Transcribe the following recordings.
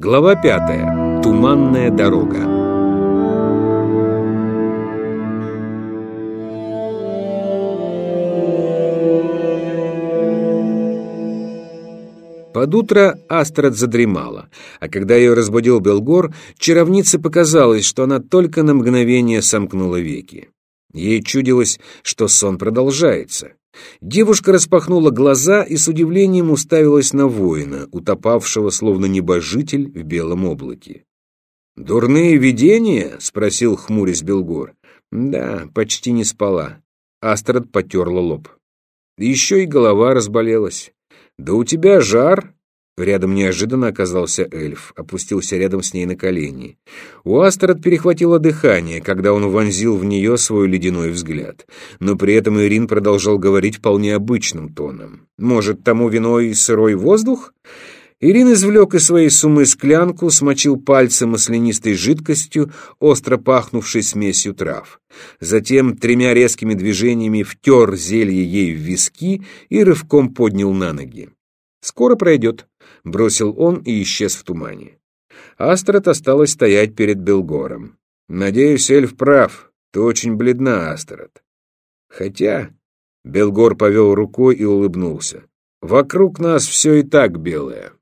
Глава пятая. Туманная дорога. Под утро Астрад задремала, а когда ее разбудил Белгор, чаровнице показалось, что она только на мгновение сомкнула веки. Ей чудилось, что сон продолжается. Девушка распахнула глаза и с удивлением уставилась на воина, утопавшего словно небожитель в белом облаке. «Дурные видения?» — спросил хмурясь Белгор. «Да, почти не спала». Астрад потерла лоб. «Еще и голова разболелась. Да у тебя жар?» Рядом неожиданно оказался эльф, опустился рядом с ней на колени. У Астерот перехватило дыхание, когда он вонзил в нее свой ледяной взгляд. Но при этом Ирин продолжал говорить вполне обычным тоном. «Может, тому виной сырой воздух?» Ирин извлек из своей суммы склянку, смочил пальцем маслянистой жидкостью, остро пахнувшей смесью трав. Затем тремя резкими движениями втер зелье ей в виски и рывком поднял на ноги. «Скоро пройдет», — бросил он и исчез в тумане. Астрид осталась стоять перед Белгором. «Надеюсь, эльф прав. Ты очень бледна, Астрид». «Хотя...» — Белгор повел рукой и улыбнулся. «Вокруг нас все и так белое».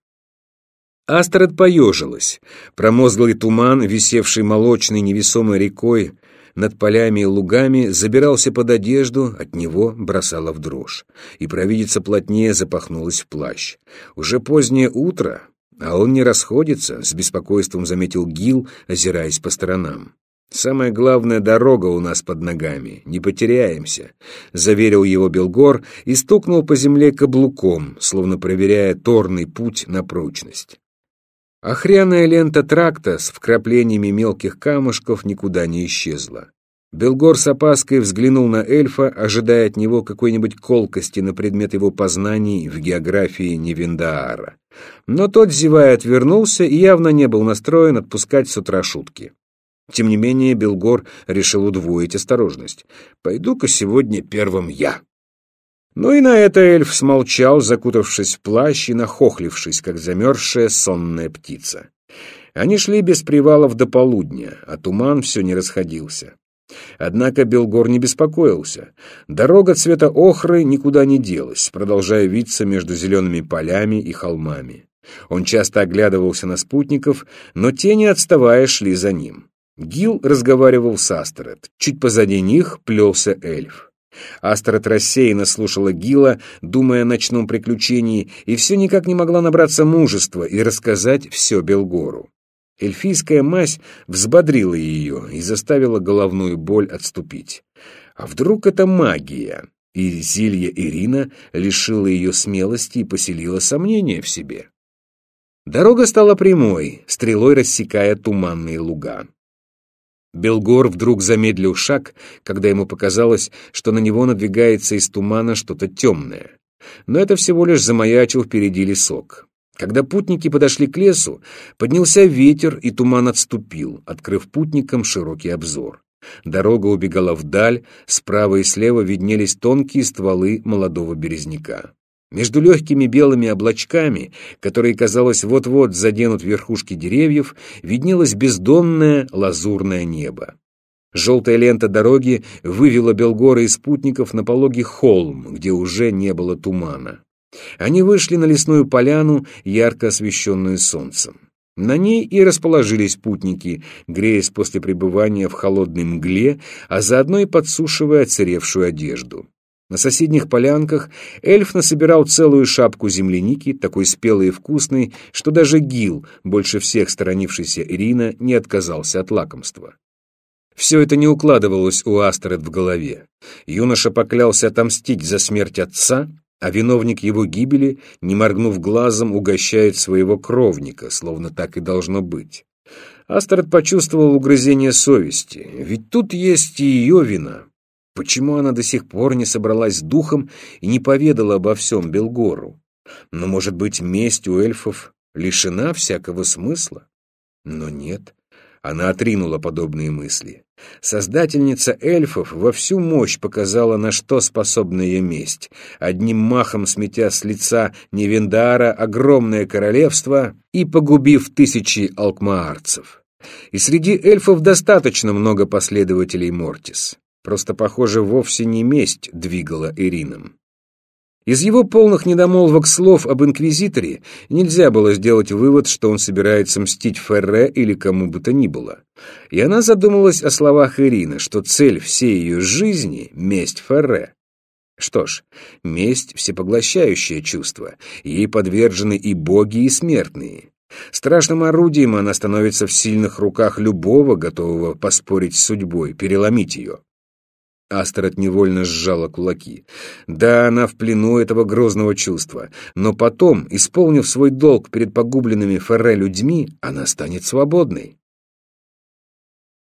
Астрид поежилась. Промозглый туман, висевший молочной невесомой рекой, над полями и лугами, забирался под одежду, от него бросала в дрожь. И провидица плотнее запахнулась в плащ. Уже позднее утро, а он не расходится, с беспокойством заметил Гил, озираясь по сторонам. «Самая главная дорога у нас под ногами, не потеряемся», — заверил его Белгор и стукнул по земле каблуком, словно проверяя торный путь на прочность. Охряная лента тракта с вкраплениями мелких камушков никуда не исчезла. Белгор с опаской взглянул на эльфа, ожидая от него какой-нибудь колкости на предмет его познаний в географии Невиндаара. Но тот, зевая, отвернулся и явно не был настроен отпускать с утра шутки. Тем не менее, Белгор решил удвоить осторожность. «Пойду-ка сегодня первым я». Ну и на это эльф смолчал, закутавшись в плащ и нахохлившись, как замерзшая сонная птица. Они шли без привалов до полудня, а туман все не расходился. Однако Белгор не беспокоился. Дорога цвета охры никуда не делась, продолжая виться между зелеными полями и холмами. Он часто оглядывался на спутников, но те, не отставая, шли за ним. Гил разговаривал с Астерет. Чуть позади них плелся эльф. Астрид рассеянно слушала Гила, думая о ночном приключении, и все никак не могла набраться мужества и рассказать все Белгору. Эльфийская мазь взбодрила ее и заставила головную боль отступить. А вдруг это магия? И зелье Ирина лишило ее смелости и поселило сомнения в себе. Дорога стала прямой, стрелой рассекая туманные луга. Белгор вдруг замедлил шаг, когда ему показалось, что на него надвигается из тумана что-то темное. Но это всего лишь замаячил впереди лесок. Когда путники подошли к лесу, поднялся ветер, и туман отступил, открыв путникам широкий обзор. Дорога убегала вдаль, справа и слева виднелись тонкие стволы молодого березняка. Между легкими белыми облачками, которые, казалось, вот-вот заденут верхушки деревьев, виднелось бездонное лазурное небо. Желтая лента дороги вывела Белгора и спутников на пологий холм, где уже не было тумана. Они вышли на лесную поляну, ярко освещенную солнцем. На ней и расположились путники, греясь после пребывания в холодной мгле, а заодно и подсушивая оцаревшую одежду. На соседних полянках эльф насобирал целую шапку земляники, такой спелой и вкусной, что даже Гил, больше всех сторонившийся Ирина, не отказался от лакомства. Все это не укладывалось у Астерет в голове. Юноша поклялся отомстить за смерть отца, а виновник его гибели, не моргнув глазом, угощает своего кровника, словно так и должно быть. Астерет почувствовал угрызение совести, ведь тут есть и ее вина. Почему она до сих пор не собралась с духом и не поведала обо всем Белгору? Но, может быть, месть у эльфов лишена всякого смысла? Но нет. Она отринула подобные мысли. Создательница эльфов во всю мощь показала, на что способна ее месть, одним махом сметя с лица Невендара огромное королевство и погубив тысячи алкмаарцев. И среди эльфов достаточно много последователей Мортис. Просто, похоже, вовсе не месть двигала Ирином. Из его полных недомолвок слов об инквизиторе нельзя было сделать вывод, что он собирается мстить Ферре или кому бы то ни было. И она задумалась о словах Ирины, что цель всей ее жизни — месть Ферре. Что ж, месть — всепоглощающее чувство, ей подвержены и боги, и смертные. Страшным орудием она становится в сильных руках любого, готового поспорить с судьбой, переломить ее. Астрид невольно сжала кулаки. Да, она в плену этого грозного чувства, но потом, исполнив свой долг перед погубленными Ферре людьми, она станет свободной.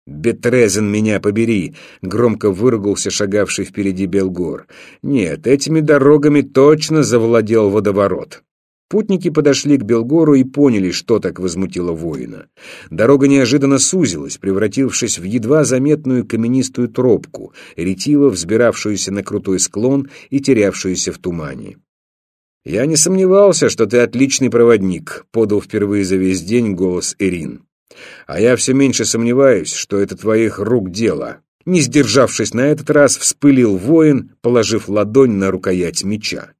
«Бетрезен, меня побери!» — громко выругался шагавший впереди Белгор. «Нет, этими дорогами точно завладел водоворот». Путники подошли к Белгору и поняли, что так возмутило воина. Дорога неожиданно сузилась, превратившись в едва заметную каменистую тропку, ретиво взбиравшуюся на крутой склон и терявшуюся в тумане. «Я не сомневался, что ты отличный проводник», — подал впервые за весь день голос Ирин. «А я все меньше сомневаюсь, что это твоих рук дело». Не сдержавшись на этот раз, вспылил воин, положив ладонь на рукоять меча.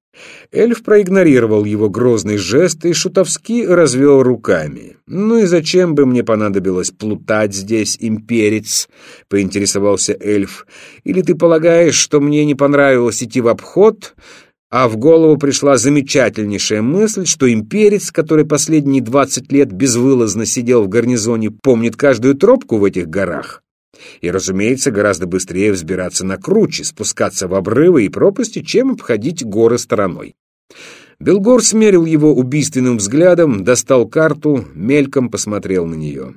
Эльф проигнорировал его грозный жест и шутовски развел руками. «Ну и зачем бы мне понадобилось плутать здесь, имперец?» — поинтересовался эльф. «Или ты полагаешь, что мне не понравилось идти в обход?» А в голову пришла замечательнейшая мысль, что имперец, который последние двадцать лет безвылазно сидел в гарнизоне, помнит каждую тропку в этих горах. И, разумеется, гораздо быстрее взбираться на круче, спускаться в обрывы и пропасти, чем обходить горы стороной. Белгор смерил его убийственным взглядом, достал карту, мельком посмотрел на нее.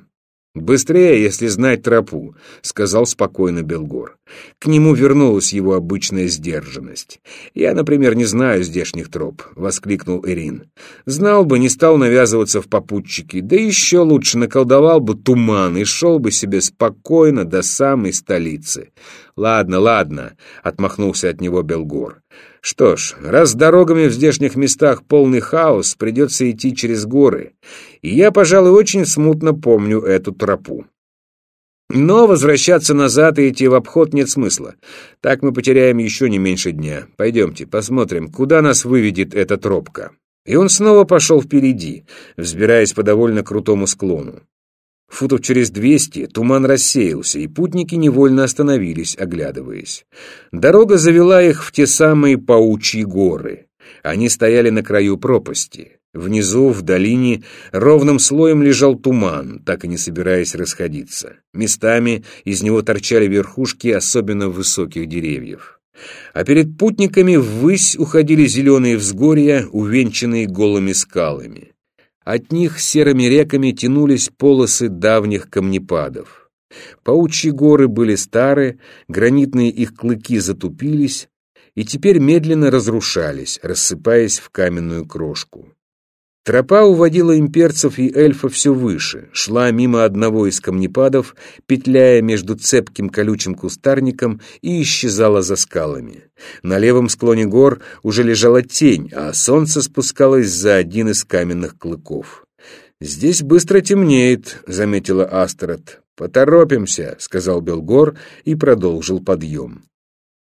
«Быстрее, если знать тропу», — сказал спокойно Белгор. К нему вернулась его обычная сдержанность. «Я, например, не знаю здешних троп», — воскликнул Ирин. «Знал бы, не стал навязываться в попутчики, да еще лучше наколдовал бы туман и шел бы себе спокойно до самой столицы». «Ладно, ладно», — отмахнулся от него Белгор. Что ж, раз дорогами в здешних местах полный хаос, придется идти через горы. И я, пожалуй, очень смутно помню эту тропу. Но возвращаться назад и идти в обход нет смысла. Так мы потеряем еще не меньше дня. Пойдемте, посмотрим, куда нас выведет эта тропка. И он снова пошел впереди, взбираясь по довольно крутому склону. Футов через двести туман рассеялся, и путники невольно остановились, оглядываясь. Дорога завела их в те самые паучьи горы. Они стояли на краю пропасти. Внизу, в долине, ровным слоем лежал туман, так и не собираясь расходиться. Местами из него торчали верхушки особенно высоких деревьев. А перед путниками ввысь уходили зеленые взгорья, увенчанные голыми скалами. От них серыми реками тянулись полосы давних камнепадов. Паучьи горы были стары, гранитные их клыки затупились и теперь медленно разрушались, рассыпаясь в каменную крошку. Тропа уводила имперцев и эльфа все выше, шла мимо одного из камнепадов, петляя между цепким колючим кустарником и исчезала за скалами. На левом склоне гор уже лежала тень, а солнце спускалось за один из каменных клыков. «Здесь быстро темнеет», — заметила Астрид. «Поторопимся», — сказал Белгор и продолжил подъем.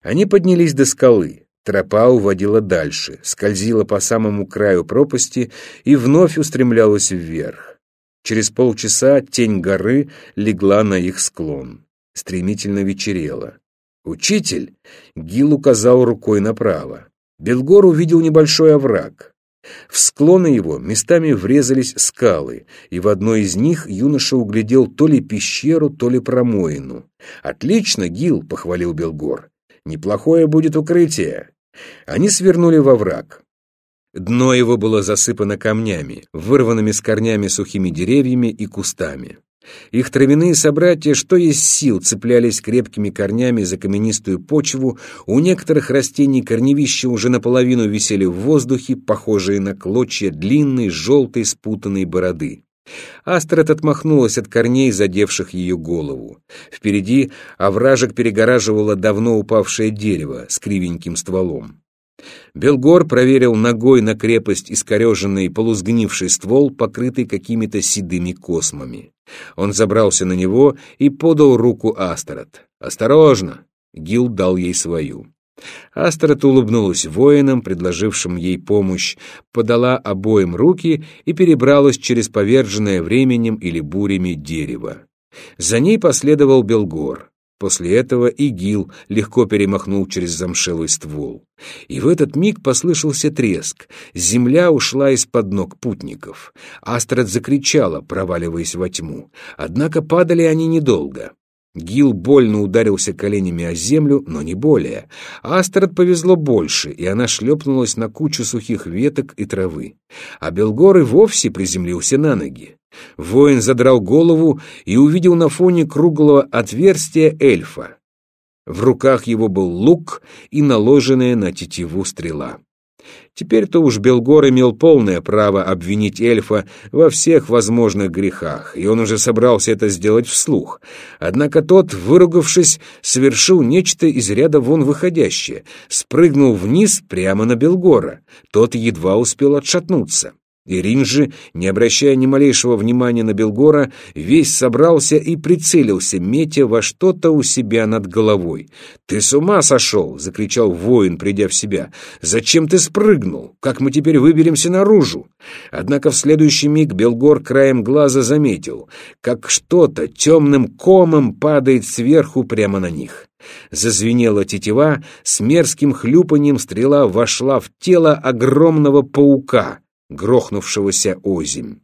Они поднялись до скалы. Тропа уводила дальше, скользила по самому краю пропасти и вновь устремлялась вверх. Через полчаса тень горы легла на их склон. Стремительно вечерело. «Учитель!» — Гил указал рукой направо. Белгор увидел небольшой овраг. В склоны его местами врезались скалы, и в одной из них юноша углядел то ли пещеру, то ли промоину. «Отлично, Гил!» — похвалил Белгор. Неплохое будет укрытие. Они свернули во враг. Дно его было засыпано камнями, вырванными с корнями сухими деревьями и кустами. Их травяные собратья, что есть сил, цеплялись крепкими корнями за каменистую почву, у некоторых растений корневища уже наполовину висели в воздухе, похожие на клочья длинной, желтой, спутанной бороды. Астрид отмахнулась от корней, задевших ее голову. Впереди овражек перегораживало давно упавшее дерево с кривеньким стволом. Белгор проверил ногой на крепость искореженный полусгнивший ствол, покрытый какими-то седыми космами. Он забрался на него и подал руку Астрид. «Осторожно!» — Гил дал ей свою. Астрид улыбнулась воинам, предложившим ей помощь, подала обоим руки и перебралась через поверженное временем или бурями дерево. За ней последовал Белгор. После этого Игил легко перемахнул через замшелый ствол. И в этот миг послышался треск. Земля ушла из-под ног путников. Астрид закричала, проваливаясь во тьму. Однако падали они недолго. Гил больно ударился коленями о землю, но не более. Астрид повезло больше, и она шлепнулась на кучу сухих веток и травы. А Белгор и вовсе приземлился на ноги. Воин задрал голову и увидел на фоне круглого отверстия эльфа. В руках его был лук и наложенная на тетиву стрела. Теперь-то уж Белгор имел полное право обвинить эльфа во всех возможных грехах, и он уже собрался это сделать вслух. Однако тот, выругавшись, совершил нечто из ряда вон выходящее, спрыгнул вниз прямо на Белгора. Тот едва успел отшатнуться. Ирин же, не обращая ни малейшего внимания на Белгора, весь собрался и прицелился, метя во что-то у себя над головой. «Ты с ума сошел!» — закричал воин, придя в себя. «Зачем ты спрыгнул? Как мы теперь выберемся наружу?» Однако в следующий миг Белгор краем глаза заметил, как что-то темным комом падает сверху прямо на них. Зазвенела тетива, с мерзким хлюпанием стрела вошла в тело огромного паука — грохнувшегося озимь.